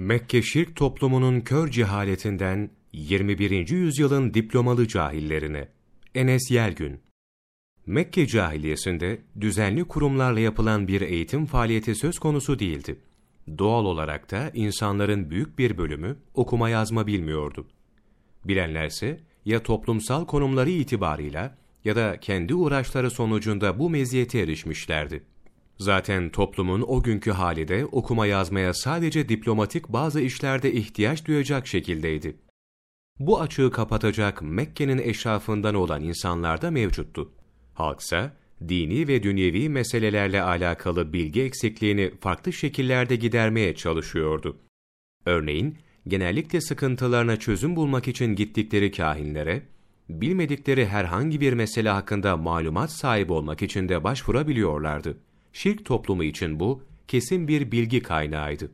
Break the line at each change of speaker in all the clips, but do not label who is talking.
Mekke şirk toplumunun kör cehaletinden 21. yüzyılın diplomalı cahillerine. Enes Yelgün Mekke cahiliyesinde düzenli kurumlarla yapılan bir eğitim faaliyeti söz konusu değildi. Doğal olarak da insanların büyük bir bölümü okuma yazma bilmiyordu. Bilenlerse ya toplumsal konumları itibarıyla ya da kendi uğraşları sonucunda bu meziyete erişmişlerdi. Zaten toplumun o günkü hali de okuma yazmaya sadece diplomatik bazı işlerde ihtiyaç duyacak şekildeydi. Bu açığı kapatacak Mekke'nin eşrafından olan insanlar da mevcuttu. Halksa, dini ve dünyevi meselelerle alakalı bilgi eksikliğini farklı şekillerde gidermeye çalışıyordu. Örneğin, genellikle sıkıntılarına çözüm bulmak için gittikleri kahinlere, bilmedikleri herhangi bir mesele hakkında malumat sahibi olmak için de başvurabiliyorlardı. Şirk toplumu için bu, kesin bir bilgi kaynağıydı.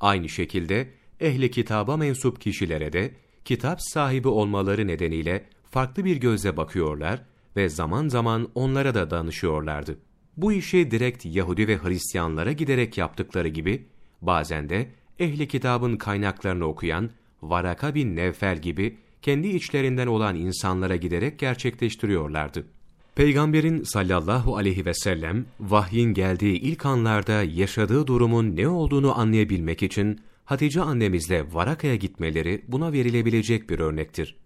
Aynı şekilde, ehli kitaba mensup kişilere de, kitap sahibi olmaları nedeniyle farklı bir gözle bakıyorlar ve zaman zaman onlara da danışıyorlardı. Bu işi direkt Yahudi ve Hristiyanlara giderek yaptıkları gibi, bazen de ehli kitabın kaynaklarını okuyan Varaka bin Nevfel gibi kendi içlerinden olan insanlara giderek gerçekleştiriyorlardı. Peygamberin sallallahu aleyhi ve sellem vahyin geldiği ilk anlarda yaşadığı durumun ne olduğunu anlayabilmek için Hatice annemizle Varaka'ya gitmeleri buna verilebilecek bir örnektir.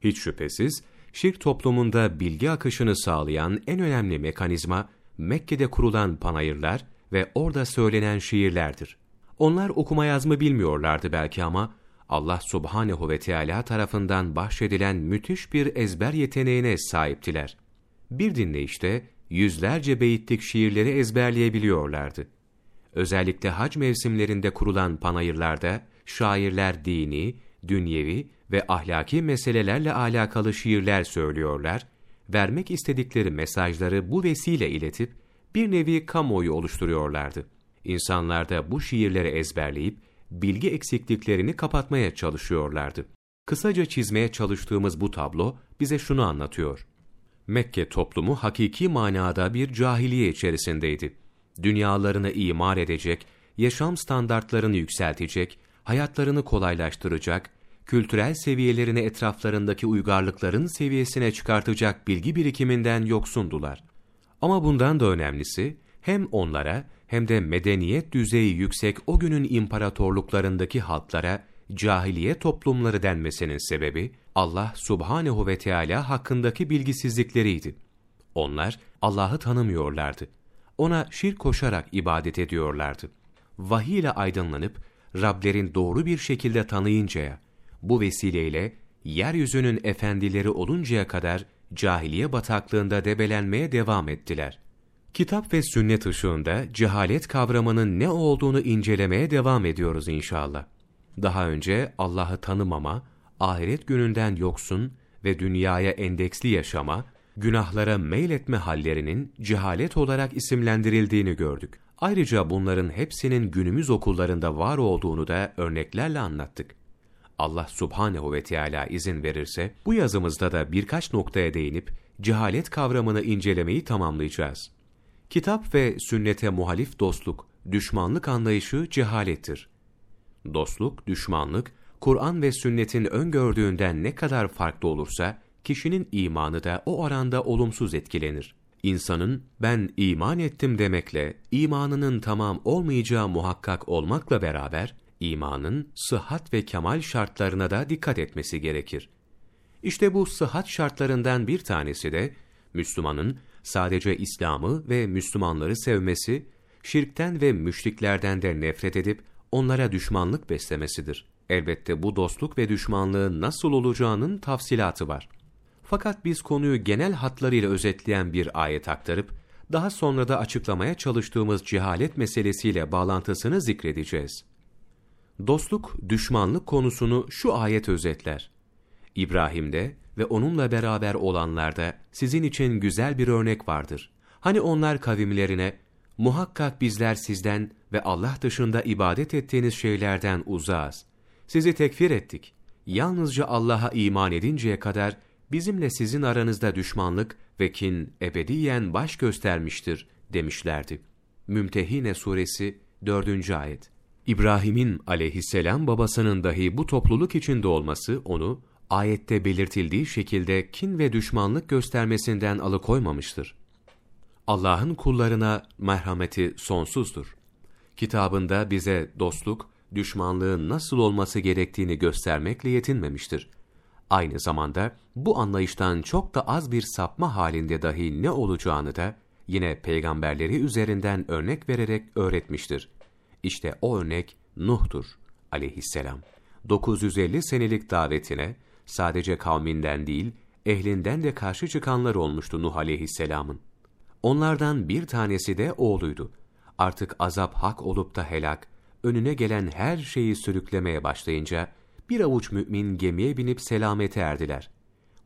Hiç şüphesiz şirk toplumunda bilgi akışını sağlayan en önemli mekanizma Mekke'de kurulan panayırlar ve orada söylenen şiirlerdir. Onlar okuma yazma bilmiyorlardı belki ama Allah subhanehu ve Teala tarafından bahşedilen müthiş bir ezber yeteneğine sahiptiler. Bir dinleyişte yüzlerce beyitlik şiirleri ezberleyebiliyorlardı. Özellikle hac mevsimlerinde kurulan panayırlarda şairler dini, dünyevi ve ahlaki meselelerle alakalı şiirler söylüyorlar, vermek istedikleri mesajları bu vesile iletip bir nevi kamuoyu oluşturuyorlardı. İnsanlar da bu şiirleri ezberleyip bilgi eksikliklerini kapatmaya çalışıyorlardı. Kısaca çizmeye çalıştığımız bu tablo bize şunu anlatıyor. Mekke toplumu hakiki manada bir cahiliye içerisindeydi. Dünyalarını imar edecek, yaşam standartlarını yükseltecek, hayatlarını kolaylaştıracak, kültürel seviyelerini etraflarındaki uygarlıkların seviyesine çıkartacak bilgi birikiminden yoksundular. Ama bundan da önemlisi, hem onlara hem de medeniyet düzeyi yüksek o günün imparatorluklarındaki halklara cahiliye toplumları denmesinin sebebi Allah subhanehu ve Teala hakkındaki bilgisizlikleriydi. Onlar Allah'ı tanımıyorlardı. Ona şirk koşarak ibadet ediyorlardı. Vahiy ile aydınlanıp Rablerin doğru bir şekilde tanıyıncaya, bu vesileyle yeryüzünün efendileri oluncaya kadar cahiliye bataklığında debelenmeye devam ettiler. Kitap ve sünnet ışığında cehalet kavramının ne olduğunu incelemeye devam ediyoruz inşallah. Daha önce Allah'ı tanımama, ahiret gününden yoksun ve dünyaya endeksli yaşama, günahlara meyletme hallerinin cehalet olarak isimlendirildiğini gördük. Ayrıca bunların hepsinin günümüz okullarında var olduğunu da örneklerle anlattık. Allah subhanehu ve Teala izin verirse bu yazımızda da birkaç noktaya değinip cehalet kavramını incelemeyi tamamlayacağız. Kitap ve sünnete muhalif dostluk, düşmanlık anlayışı cehalettir. Dostluk, düşmanlık, Kur'an ve sünnetin öngördüğünden ne kadar farklı olursa, kişinin imanı da o oranda olumsuz etkilenir. İnsanın ben iman ettim demekle imanının tamam olmayacağı muhakkak olmakla beraber imanın sıhhat ve kemal şartlarına da dikkat etmesi gerekir. İşte bu sıhhat şartlarından bir tanesi de Müslümanın sadece İslam'ı ve Müslümanları sevmesi, şirkten ve müşriklerden de nefret edip onlara düşmanlık beslemesidir. Elbette bu dostluk ve düşmanlığın nasıl olacağının tafsilatı var. Fakat biz konuyu genel hatlarıyla özetleyen bir ayet aktarıp, daha sonra da açıklamaya çalıştığımız cehalet meselesiyle bağlantısını zikredeceğiz. Dostluk, düşmanlık konusunu şu ayet özetler. İbrahim'de ve onunla beraber olanlarda sizin için güzel bir örnek vardır. Hani onlar kavimlerine, muhakkak bizler sizden ve Allah dışında ibadet ettiğiniz şeylerden uzağız. Sizi tekfir ettik. Yalnızca Allah'a iman edinceye kadar bizimle sizin aranızda düşmanlık ve kin ebediyen baş göstermiştir demişlerdi. Mümtehine suresi 4. ayet. İbrahim'in aleyhisselam babasının dahi bu topluluk içinde olması onu ayette belirtildiği şekilde kin ve düşmanlık göstermesinden alıkoymamıştır. Allah'ın kullarına merhameti sonsuzdur. Kitabında bize dostluk, düşmanlığın nasıl olması gerektiğini göstermekle yetinmemiştir. Aynı zamanda bu anlayıştan çok da az bir sapma halinde dahi ne olacağını da yine peygamberleri üzerinden örnek vererek öğretmiştir. İşte o örnek Nuh'tur aleyhisselam. 950 senelik davetine sadece kavminden değil, ehlinden de karşı çıkanlar olmuştu Nuh aleyhisselamın. Onlardan bir tanesi de oğluydu. Artık azap hak olup da helak, önüne gelen her şeyi sürüklemeye başlayınca, bir avuç mümin gemiye binip selamete erdiler.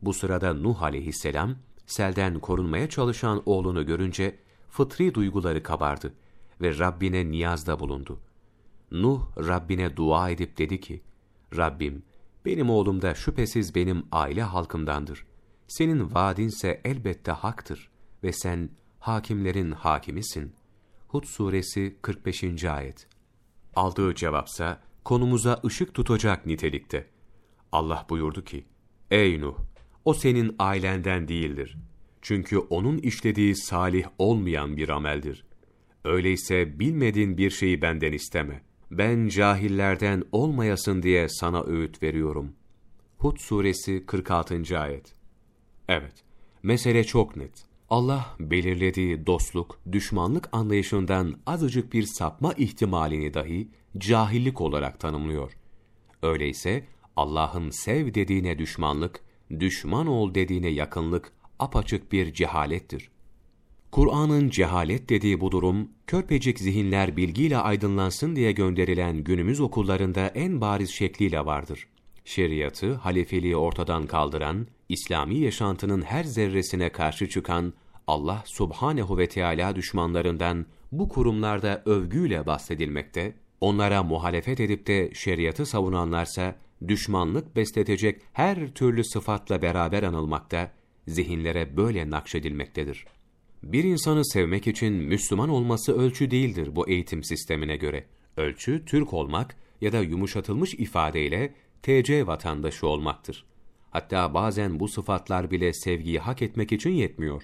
Bu sırada Nuh aleyhisselam, selden korunmaya çalışan oğlunu görünce, fıtri duyguları kabardı ve Rabbine niyazda bulundu. Nuh Rabbine dua edip dedi ki, Rabbim, benim oğlum da şüphesiz benim aile halkımdandır. Senin vaadinse elbette haktır ve sen hakimlerin hakimisin. Hud suresi 45. ayet. Aldığı cevapsa konumuza ışık tutacak nitelikte. Allah buyurdu ki, Ey Nuh! O senin ailenden değildir. Çünkü onun işlediği salih olmayan bir ameldir. Öyleyse bilmediğin bir şeyi benden isteme. Ben cahillerden olmayasın diye sana öğüt veriyorum. Hud suresi 46. ayet. Evet, mesele çok net. Allah belirlediği dostluk, düşmanlık anlayışından azıcık bir sapma ihtimalini dahi cahillik olarak tanımlıyor. Öyleyse Allah'ın sev dediğine düşmanlık, düşman ol dediğine yakınlık apaçık bir cehalettir. Kur'an'ın cehalet dediği bu durum, körpecik zihinler bilgiyle aydınlansın diye gönderilen günümüz okullarında en bariz şekliyle vardır. Şeriatı, halifeliği ortadan kaldıran, İslami yaşantının her zerresine karşı çıkan Allah subhanehu ve Teala düşmanlarından bu kurumlarda övgüyle bahsedilmekte, onlara muhalefet edip de şeriatı savunanlarsa düşmanlık besletecek her türlü sıfatla beraber anılmakta, zihinlere böyle nakşedilmektedir. Bir insanı sevmek için Müslüman olması ölçü değildir bu eğitim sistemine göre. Ölçü Türk olmak ya da yumuşatılmış ifadeyle TC vatandaşı olmaktır. Hatta bazen bu sıfatlar bile sevgiyi hak etmek için yetmiyor.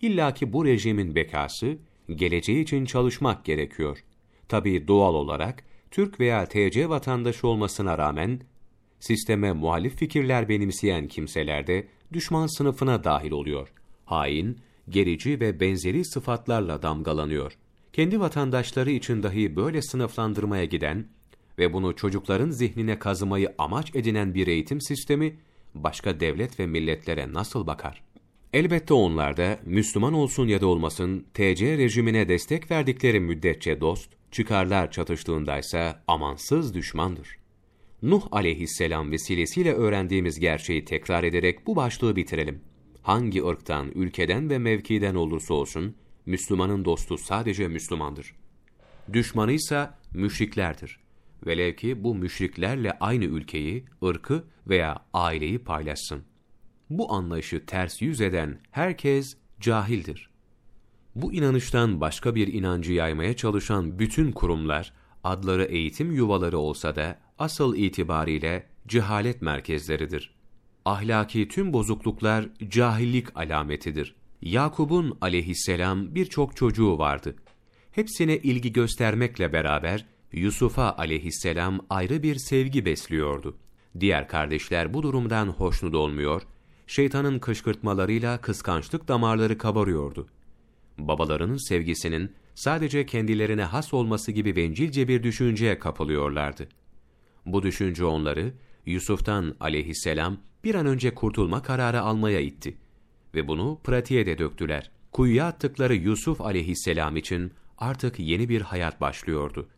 İlla ki bu rejimin bekası, geleceği için çalışmak gerekiyor. Tabii doğal olarak Türk veya TC vatandaşı olmasına rağmen sisteme muhalif fikirler benimseyen kimseler de düşman sınıfına dahil oluyor. Hain, gerici ve benzeri sıfatlarla damgalanıyor. Kendi vatandaşları için dahi böyle sınıflandırmaya giden ve bunu çocukların zihnine kazımayı amaç edinen bir eğitim sistemi, başka devlet ve milletlere nasıl bakar? Elbette onlar da Müslüman olsun ya da olmasın TC rejimine destek verdikleri müddetçe dost, çıkarlar çatıştığındaysa amansız düşmandır. Nuh aleyhisselam vesilesiyle öğrendiğimiz gerçeği tekrar ederek bu başlığı bitirelim. Hangi ırktan, ülkeden ve mevkiden olursa olsun, Müslümanın dostu sadece Müslümandır. Düşmanı ise müşriklerdir. Velev ki bu müşriklerle aynı ülkeyi, ırkı veya aileyi paylaşsın. Bu anlayışı ters yüz eden herkes cahildir. Bu inanıştan başka bir inancı yaymaya çalışan bütün kurumlar, adları eğitim yuvaları olsa da asıl itibariyle cehalet merkezleridir. Ahlaki tüm bozukluklar cahillik alametidir. Yakub'un aleyhisselam birçok çocuğu vardı. Hepsine ilgi göstermekle beraber Yusuf'a aleyhisselam ayrı bir sevgi besliyordu. Diğer kardeşler bu durumdan hoşnut olmuyor, şeytanın kışkırtmalarıyla kıskançlık damarları kabarıyordu. Babalarının sevgisinin sadece kendilerine has olması gibi bencilce bir düşünceye kapılıyorlardı. Bu düşünce onları Yusuf'tan aleyhisselam bir an önce kurtulma kararı almaya itti ve bunu pratiğe de döktüler. Kuyuya attıkları Yusuf aleyhisselam için artık yeni bir hayat başlıyordu.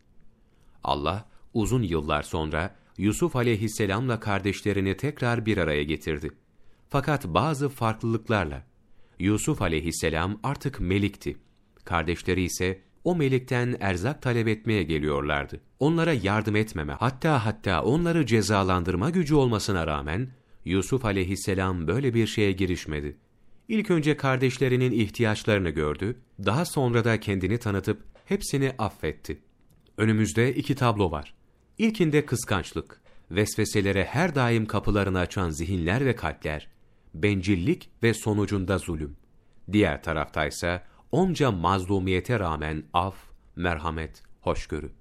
Allah uzun yıllar sonra Yusuf aleyhisselamla kardeşlerini tekrar bir araya getirdi. Fakat bazı farklılıklarla. Yusuf aleyhisselam artık melikti. Kardeşleri ise o melikten erzak talep etmeye geliyorlardı. Onlara yardım etmeme, hatta hatta onları cezalandırma gücü olmasına rağmen Yusuf aleyhisselam böyle bir şeye girişmedi. İlk önce kardeşlerinin ihtiyaçlarını gördü, daha sonra da kendini tanıtıp hepsini affetti. Önümüzde iki tablo var. İlkinde kıskançlık, vesveselere her daim kapılarını açan zihinler ve kalpler, bencillik ve sonucunda zulüm. Diğer taraftaysa onca mazlumiyete rağmen af, merhamet, hoşgörü.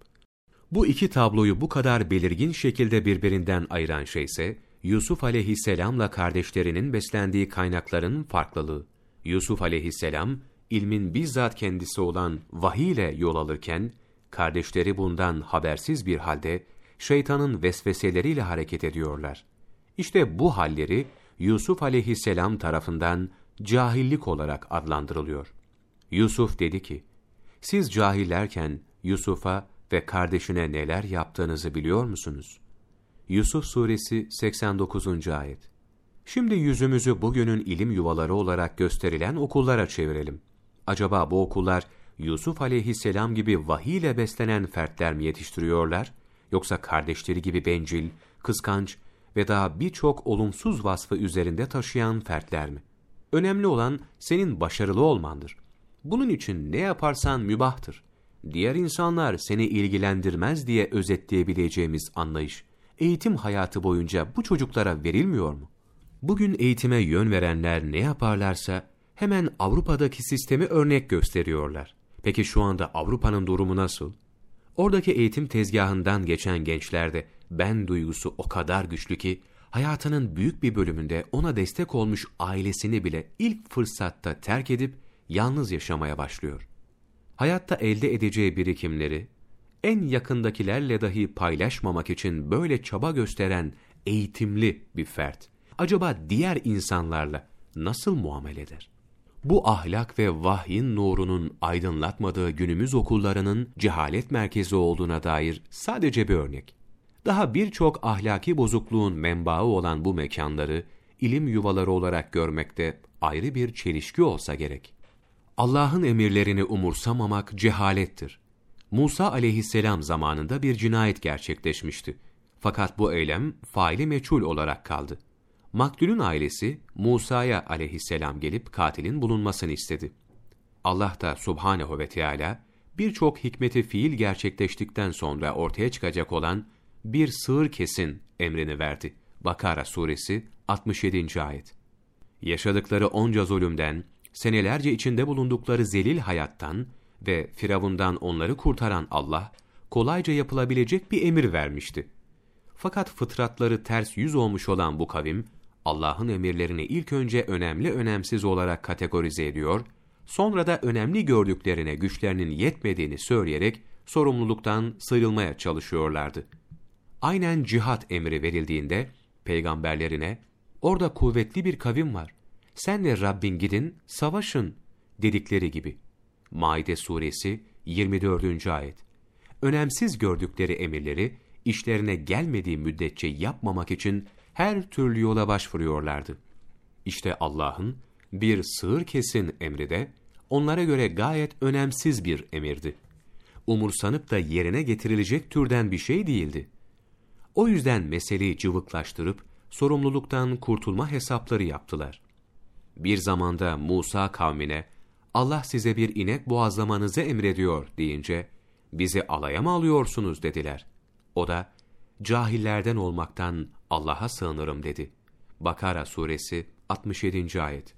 Bu iki tabloyu bu kadar belirgin şekilde birbirinden ayıran şey ise, Yusuf aleyhisselamla kardeşlerinin beslendiği kaynakların farklılığı. Yusuf aleyhisselam, ilmin bizzat kendisi olan vahiy ile yol alırken, kardeşleri bundan habersiz bir halde, şeytanın vesveseleriyle hareket ediyorlar. İşte bu halleri, Yusuf aleyhisselam tarafından cahillik olarak adlandırılıyor. Yusuf dedi ki, siz cahillerken Yusuf'a ve kardeşine neler yaptığınızı biliyor musunuz? Yusuf Suresi 89. Ayet Şimdi yüzümüzü bugünün ilim yuvaları olarak gösterilen okullara çevirelim. Acaba bu okullar Yusuf aleyhisselam gibi vahiy beslenen fertler mi yetiştiriyorlar? Yoksa kardeşleri gibi bencil, kıskanç ve daha birçok olumsuz vasfı üzerinde taşıyan fertler mi? Önemli olan senin başarılı olmandır. Bunun için ne yaparsan mübahtır. Diğer insanlar seni ilgilendirmez diye özetleyebileceğimiz anlayış, eğitim hayatı boyunca bu çocuklara verilmiyor mu? Bugün eğitime yön verenler ne yaparlarsa hemen Avrupa'daki sistemi örnek gösteriyorlar. Peki şu anda Avrupa'nın durumu nasıl? Oradaki eğitim tezgahından geçen gençlerde ben duygusu o kadar güçlü ki hayatının büyük bir bölümünde ona destek olmuş ailesini bile ilk fırsatta terk edip yalnız yaşamaya başlıyor. Hayatta elde edeceği birikimleri en yakındakilerle dahi paylaşmamak için böyle çaba gösteren eğitimli bir fert acaba diğer insanlarla nasıl muamele eder? Bu ahlak ve vahyin nurunun aydınlatmadığı günümüz okullarının cehalet merkezi olduğuna dair sadece bir örnek. Daha birçok ahlaki bozukluğun menbaı olan bu mekanları ilim yuvaları olarak görmekte ayrı bir çelişki olsa gerek. Allah'ın emirlerini umursamamak cehalettir. Musa aleyhisselam zamanında bir cinayet gerçekleşmişti. Fakat bu eylem faili meçhul olarak kaldı. Maktulün ailesi Musa'ya aleyhisselam gelip katilin bulunmasını istedi. Allah da subhanehu ve Teala birçok hikmeti fiil gerçekleştikten sonra ortaya çıkacak olan bir sığır kesin emrini verdi. Bakara suresi 67. ayet. Yaşadıkları onca zulümden, senelerce içinde bulundukları zelil hayattan ve Firavundan onları kurtaran Allah, kolayca yapılabilecek bir emir vermişti. Fakat fıtratları ters yüz olmuş olan bu kavim, Allah'ın emirlerini ilk önce önemli önemsiz olarak kategorize ediyor, sonra da önemli gördüklerine güçlerinin yetmediğini söyleyerek sorumluluktan sıyrılmaya çalışıyorlardı. Aynen cihat emri verildiğinde peygamberlerine orada kuvvetli bir kavim var. Senle Rabbin gidin, savaşın dedikleri gibi. Maide suresi 24. ayet. Önemsiz gördükleri emirleri işlerine gelmediği müddetçe yapmamak için her türlü yola başvuruyorlardı. İşte Allah'ın bir sığır kesin emri de onlara göre gayet önemsiz bir emirdi. Umursanıp da yerine getirilecek türden bir şey değildi. O yüzden meseleyi cıvıklaştırıp sorumluluktan kurtulma hesapları yaptılar. Bir zamanda Musa kavmine Allah size bir inek boğazlamanızı emrediyor deyince bizi alaya mı alıyorsunuz dediler. O da cahillerden olmaktan Allah'a sığınırım dedi. Bakara suresi 67. ayet.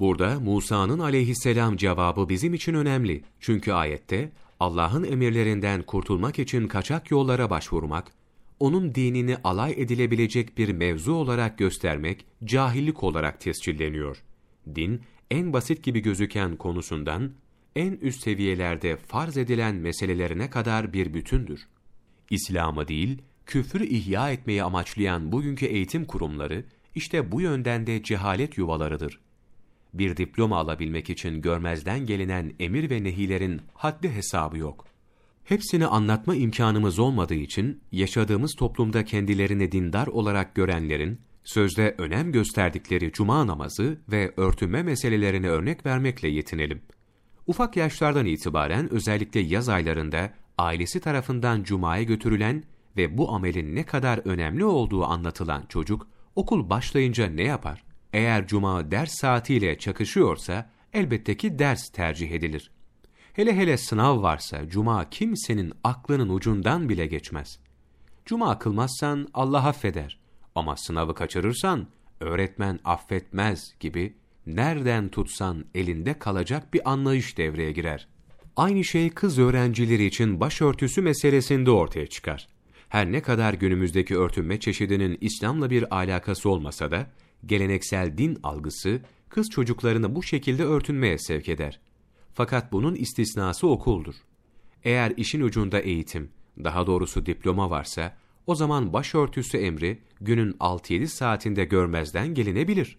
Burada Musa'nın aleyhisselam cevabı bizim için önemli. Çünkü ayette Allah'ın emirlerinden kurtulmak için kaçak yollara başvurmak, onun dinini alay edilebilecek bir mevzu olarak göstermek cahillik olarak tescilleniyor. Din, en basit gibi gözüken konusundan, en üst seviyelerde farz edilen meselelerine kadar bir bütündür. İslam'ı değil, küfrü ihya etmeyi amaçlayan bugünkü eğitim kurumları, işte bu yönden de cehalet yuvalarıdır. Bir diploma alabilmek için görmezden gelinen emir ve nehilerin haddi hesabı yok. Hepsini anlatma imkanımız olmadığı için, yaşadığımız toplumda kendilerini dindar olarak görenlerin, sözde önem gösterdikleri cuma namazı ve örtünme meselelerini örnek vermekle yetinelim. Ufak yaşlardan itibaren özellikle yaz aylarında ailesi tarafından cumaya götürülen ve bu amelin ne kadar önemli olduğu anlatılan çocuk, okul başlayınca ne yapar? Eğer cuma ders saatiyle çakışıyorsa, elbette ki ders tercih edilir.
Hele hele sınav varsa cuma kimsenin aklının ucundan bile geçmez. Cuma kılmazsan Allah affeder ama sınavı kaçırırsan öğretmen affetmez gibi nereden tutsan elinde kalacak bir anlayış devreye girer. Aynı şey kız öğrencileri için başörtüsü meselesinde ortaya çıkar. Her ne kadar günümüzdeki örtünme çeşidinin İslam'la bir alakası olmasa da, geleneksel din algısı kız çocuklarını bu şekilde örtünmeye sevk eder. Fakat bunun istisnası okuldur. Eğer işin ucunda eğitim, daha doğrusu diploma varsa, o zaman başörtüsü emri günün 6-7 saatinde görmezden gelinebilir.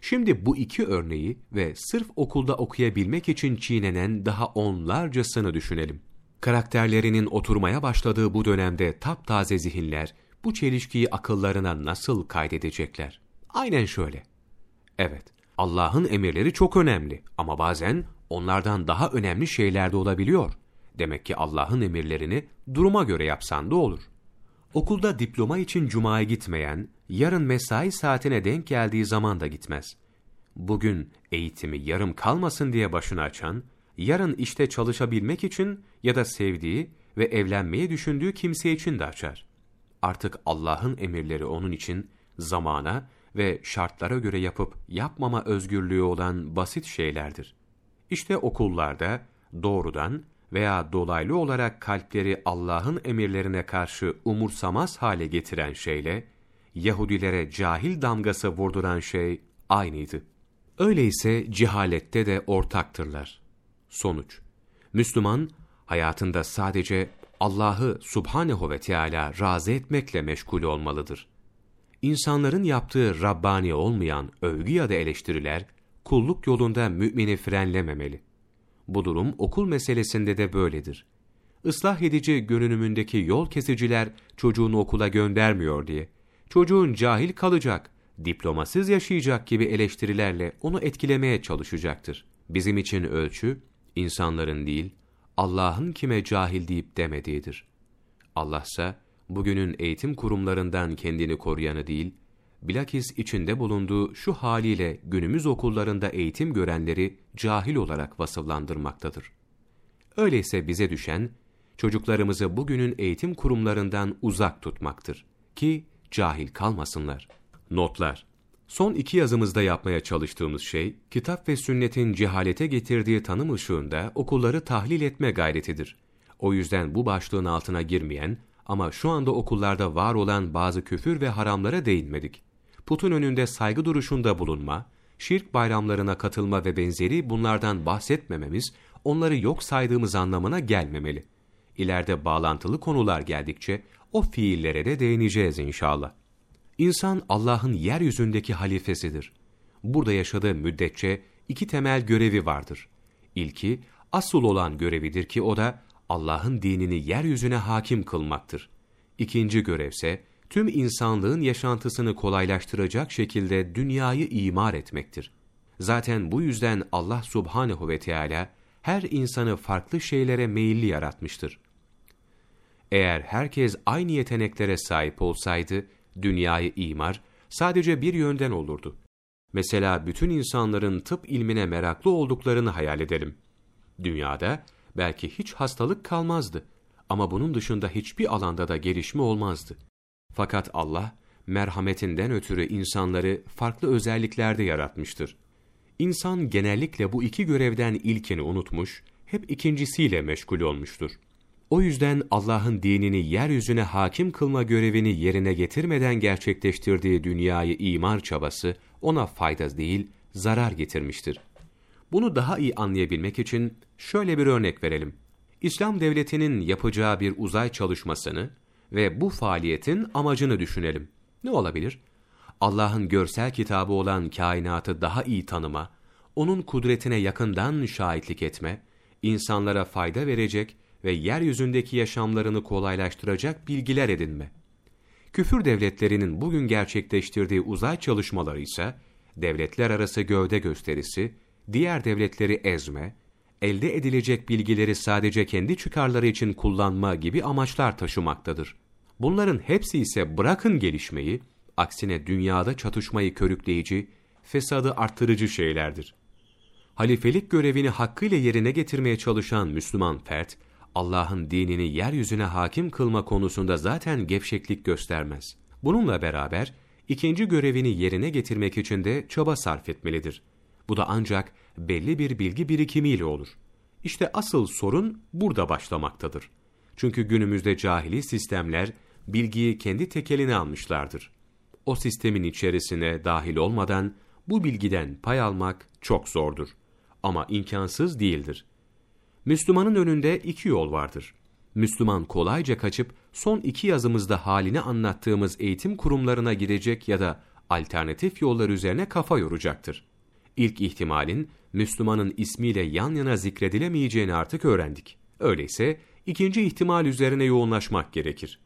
Şimdi bu iki örneği ve sırf okulda okuyabilmek için çiğnenen daha onlarcasını düşünelim. Karakterlerinin oturmaya başladığı bu dönemde taptaze zihinler bu çelişkiyi akıllarına nasıl kaydedecekler? Aynen şöyle. Evet, Allah'ın emirleri çok önemli ama bazen onlardan daha önemli şeyler de olabiliyor. Demek ki Allah'ın emirlerini duruma göre yapsan da olur. Okulda diploma için cumaya gitmeyen, yarın mesai saatine denk geldiği zaman da gitmez. Bugün eğitimi yarım kalmasın diye başını açan, yarın işte çalışabilmek için ya da sevdiği ve evlenmeyi düşündüğü kimse için de açar. Artık Allah'ın emirleri onun için zamana ve şartlara göre yapıp yapmama özgürlüğü olan basit şeylerdir. İşte okullarda doğrudan veya dolaylı olarak kalpleri Allah'ın emirlerine karşı umursamaz hale getiren şeyle, Yahudilere cahil damgası vurduran şey aynıydı. Öyleyse cehalette de ortaktırlar. Sonuç Müslüman, hayatında sadece Allah'ı subhanehu ve Teala razı etmekle meşgul olmalıdır. İnsanların yaptığı Rabbani olmayan övgü ya da eleştiriler, kulluk yolunda mümini frenlememeli. Bu durum okul meselesinde de böyledir. Islah edici görünümündeki yol kesiciler çocuğunu okula göndermiyor diye, çocuğun cahil kalacak, diplomasız yaşayacak gibi eleştirilerle onu etkilemeye çalışacaktır. Bizim için ölçü, insanların değil, Allah'ın kime cahil deyip demediğidir. Allah ise bugünün eğitim kurumlarından kendini koruyanı değil, bilakis içinde bulunduğu şu haliyle günümüz okullarında eğitim görenleri cahil olarak vasıflandırmaktadır. Öyleyse bize düşen, çocuklarımızı bugünün eğitim kurumlarından uzak tutmaktır ki cahil kalmasınlar. Notlar Son iki yazımızda yapmaya çalıştığımız şey, kitap ve sünnetin cehalete getirdiği tanım ışığında okulları tahlil etme gayretidir. O yüzden bu başlığın altına girmeyen ama şu anda okullarda var olan bazı küfür ve haramlara değinmedik. Putun önünde saygı duruşunda bulunma, şirk bayramlarına katılma ve benzeri bunlardan bahsetmememiz, onları yok saydığımız anlamına gelmemeli. İleride bağlantılı konular geldikçe o fiillere de değineceğiz inşallah. İnsan Allah'ın yeryüzündeki halifesidir. Burada yaşadığı müddetçe iki temel görevi vardır. İlki, asıl olan görevidir ki o da Allah'ın dinini yeryüzüne hakim kılmaktır. İkinci görevse, tüm insanlığın yaşantısını kolaylaştıracak şekilde dünyayı imar etmektir. Zaten bu yüzden Allah subhanehu ve Teala her insanı farklı şeylere meyilli yaratmıştır. Eğer herkes aynı yeteneklere sahip olsaydı, dünyayı imar sadece bir yönden olurdu. Mesela bütün insanların tıp ilmine meraklı olduklarını hayal edelim. Dünyada belki hiç hastalık kalmazdı ama bunun dışında hiçbir alanda da gelişme olmazdı. Fakat Allah merhametinden ötürü insanları farklı özelliklerde yaratmıştır. İnsan genellikle bu iki görevden ilkini unutmuş, hep ikincisiyle meşgul olmuştur. O yüzden Allah'ın dinini yeryüzüne hakim kılma görevini yerine getirmeden gerçekleştirdiği dünyayı imar çabası ona fayda değil, zarar getirmiştir. Bunu daha iyi anlayabilmek için şöyle bir örnek verelim. İslam devletinin yapacağı bir uzay çalışmasını ve bu faaliyetin amacını düşünelim. Ne olabilir? Allah'ın görsel kitabı olan kainatı daha iyi tanıma, onun kudretine yakından şahitlik etme, insanlara fayda verecek ve yeryüzündeki yaşamlarını kolaylaştıracak bilgiler edinme. Küfür devletlerinin bugün gerçekleştirdiği uzay çalışmaları ise, devletler arası gövde gösterisi, diğer devletleri ezme, elde edilecek bilgileri sadece kendi çıkarları için kullanma gibi amaçlar taşımaktadır. Bunların hepsi ise bırakın gelişmeyi, aksine dünyada çatışmayı körükleyici, fesadı arttırıcı şeylerdir. Halifelik görevini hakkıyla yerine getirmeye çalışan Müslüman fert, Allah'ın dinini yeryüzüne hakim kılma konusunda zaten gevşeklik göstermez. Bununla beraber, ikinci görevini yerine getirmek için de çaba sarf etmelidir. Bu da ancak belli bir bilgi birikimiyle olur. İşte asıl sorun burada başlamaktadır. Çünkü günümüzde cahili sistemler bilgiyi kendi tekeline almışlardır. O sistemin içerisine dahil olmadan bu bilgiden pay almak çok zordur. Ama imkansız değildir. Müslümanın önünde iki yol vardır. Müslüman kolayca kaçıp son iki yazımızda halini anlattığımız eğitim kurumlarına gidecek ya da alternatif yollar üzerine kafa yoracaktır. İlk ihtimalin Müslümanın ismiyle yan yana zikredilemeyeceğini artık öğrendik. Öyleyse ikinci ihtimal üzerine yoğunlaşmak gerekir.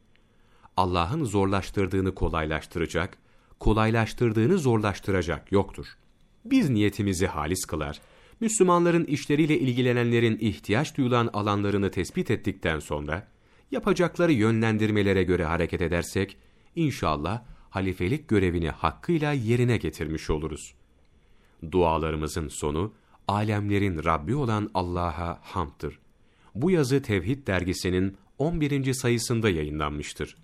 Allah'ın zorlaştırdığını kolaylaştıracak, kolaylaştırdığını zorlaştıracak yoktur. Biz niyetimizi halis kılar, Müslümanların işleriyle ilgilenenlerin ihtiyaç duyulan alanlarını tespit ettikten sonra, yapacakları yönlendirmelere göre hareket edersek, inşallah halifelik görevini hakkıyla yerine getirmiş oluruz. Dualarımızın sonu, alemlerin Rabbi olan Allah'a hamdır. Bu yazı Tevhid dergisinin 11. sayısında yayınlanmıştır.